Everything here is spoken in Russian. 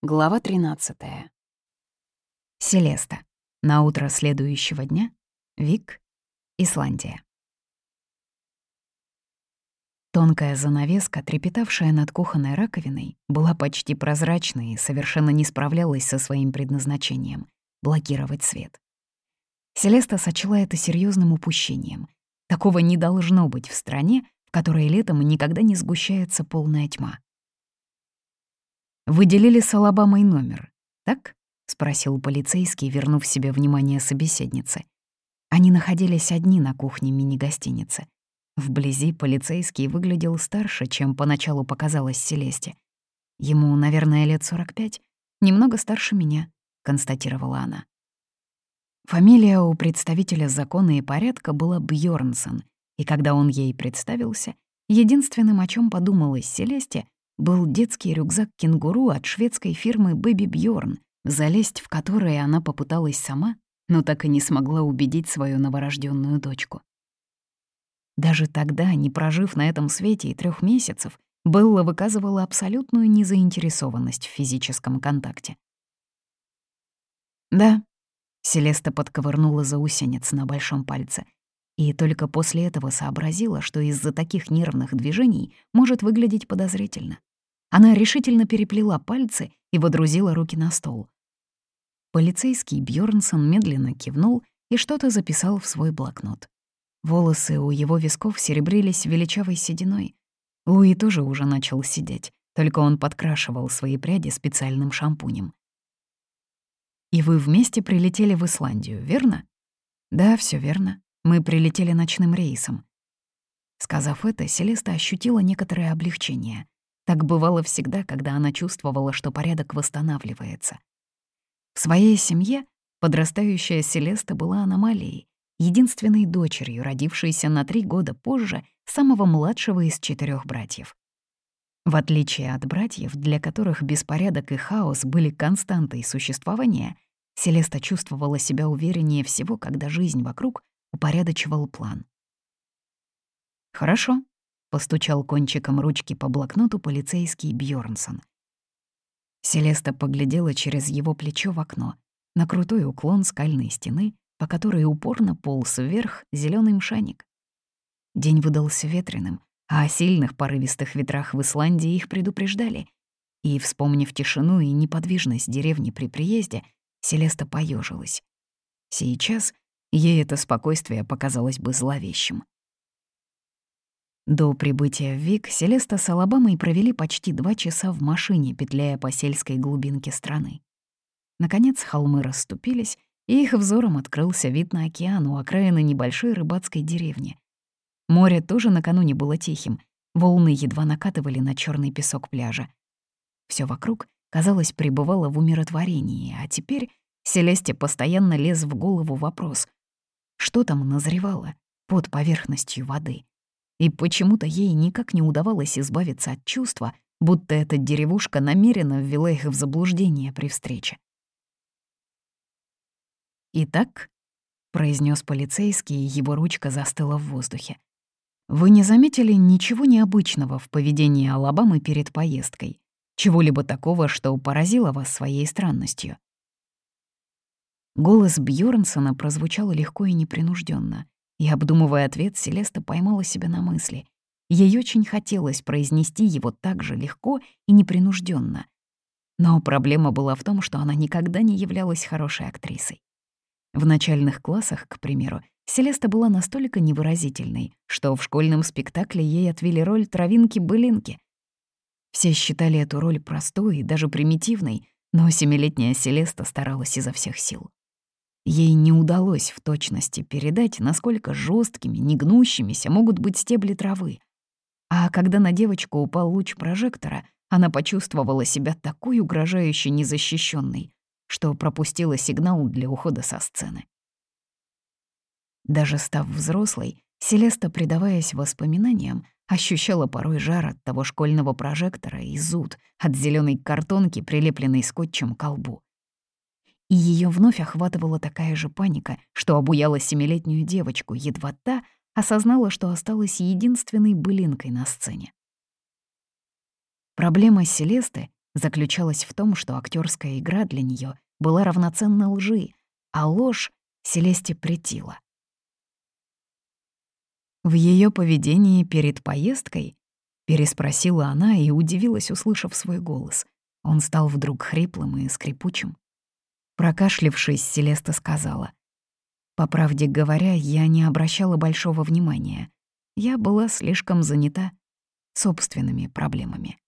Глава 13. Селеста. На утро следующего дня. Вик. Исландия. Тонкая занавеска, трепетавшая над кухонной раковиной, была почти прозрачной и совершенно не справлялась со своим предназначением — блокировать свет. Селеста сочла это серьезным упущением. Такого не должно быть в стране, в которой летом никогда не сгущается полная тьма. «Выделили с Алабамой номер, так?» — спросил полицейский, вернув себе внимание собеседницы. Они находились одни на кухне мини-гостиницы. Вблизи полицейский выглядел старше, чем поначалу показалось Селесте. Ему, наверное, лет 45, немного старше меня, констатировала она. Фамилия у представителя закона и порядка была Бьорнсон, и когда он ей представился, единственным, о чем подумалось Селесте, был детский рюкзак-кенгуру от шведской фирмы Baby Bjorn, залезть в который она попыталась сама, но так и не смогла убедить свою новорожденную дочку. Даже тогда, не прожив на этом свете и трех месяцев, Белла выказывала абсолютную незаинтересованность в физическом контакте. «Да», — Селеста подковырнула заусенец на большом пальце — и только после этого сообразила, что из-за таких нервных движений может выглядеть подозрительно. Она решительно переплела пальцы и водрузила руки на стол. Полицейский Бьорнсон медленно кивнул и что-то записал в свой блокнот. Волосы у его висков серебрились величавой сединой. Луи тоже уже начал сидеть, только он подкрашивал свои пряди специальным шампунем. «И вы вместе прилетели в Исландию, верно?» «Да, все верно. Мы прилетели ночным рейсом». Сказав это, Селеста ощутила некоторое облегчение. Так бывало всегда, когда она чувствовала, что порядок восстанавливается. В своей семье подрастающая Селеста была аномалией, единственной дочерью, родившейся на три года позже самого младшего из четырех братьев. В отличие от братьев, для которых беспорядок и хаос были константой существования, Селеста чувствовала себя увереннее всего, когда жизнь вокруг упорядочивал план. «Хорошо», Постучал кончиком ручки по блокноту полицейский Бьорнсон. Селеста поглядела через его плечо в окно, на крутой уклон скальной стены, по которой упорно полз вверх зеленый мшаник. День выдался ветреным, а о сильных порывистых ветрах в Исландии их предупреждали. И, вспомнив тишину и неподвижность деревни при приезде, Селеста поежилась. Сейчас ей это спокойствие показалось бы зловещим. До прибытия в Вик Селеста с Алабамой провели почти два часа в машине, петляя по сельской глубинке страны. Наконец холмы расступились, и их взором открылся вид на океан у окраины небольшой рыбацкой деревни. Море тоже накануне было тихим, волны едва накатывали на черный песок пляжа. Все вокруг, казалось, пребывало в умиротворении, а теперь Селесте постоянно лез в голову вопрос, что там назревало под поверхностью воды. И почему-то ей никак не удавалось избавиться от чувства, будто эта деревушка намеренно ввела их в заблуждение при встрече. «Итак», — произнес полицейский, и его ручка застыла в воздухе, «вы не заметили ничего необычного в поведении Алабамы перед поездкой? Чего-либо такого, что поразило вас своей странностью?» Голос Бьорнсона прозвучал легко и непринужденно. И, обдумывая ответ, Селеста поймала себя на мысли. Ей очень хотелось произнести его так же легко и непринужденно. Но проблема была в том, что она никогда не являлась хорошей актрисой. В начальных классах, к примеру, Селеста была настолько невыразительной, что в школьном спектакле ей отвели роль травинки-былинки. Все считали эту роль простой и даже примитивной, но семилетняя Селеста старалась изо всех сил. Ей не удалось в точности передать, насколько жесткими, негнущимися могут быть стебли травы. А когда на девочку упал луч прожектора, она почувствовала себя такой угрожающе незащищенной, что пропустила сигнал для ухода со сцены. Даже став взрослой, Селеста, предаваясь воспоминаниям, ощущала порой жар от того школьного прожектора и зуд от зеленой картонки, прилепленной скотчем к колбу и ее вновь охватывала такая же паника, что обуяла семилетнюю девочку, едва та осознала, что осталась единственной былинкой на сцене. Проблема Селесты заключалась в том, что актерская игра для нее была равноценна лжи, а ложь Селесте претила. В ее поведении перед поездкой переспросила она и удивилась, услышав свой голос. Он стал вдруг хриплым и скрипучим. Прокашлившись, Селеста сказала. «По правде говоря, я не обращала большого внимания. Я была слишком занята собственными проблемами».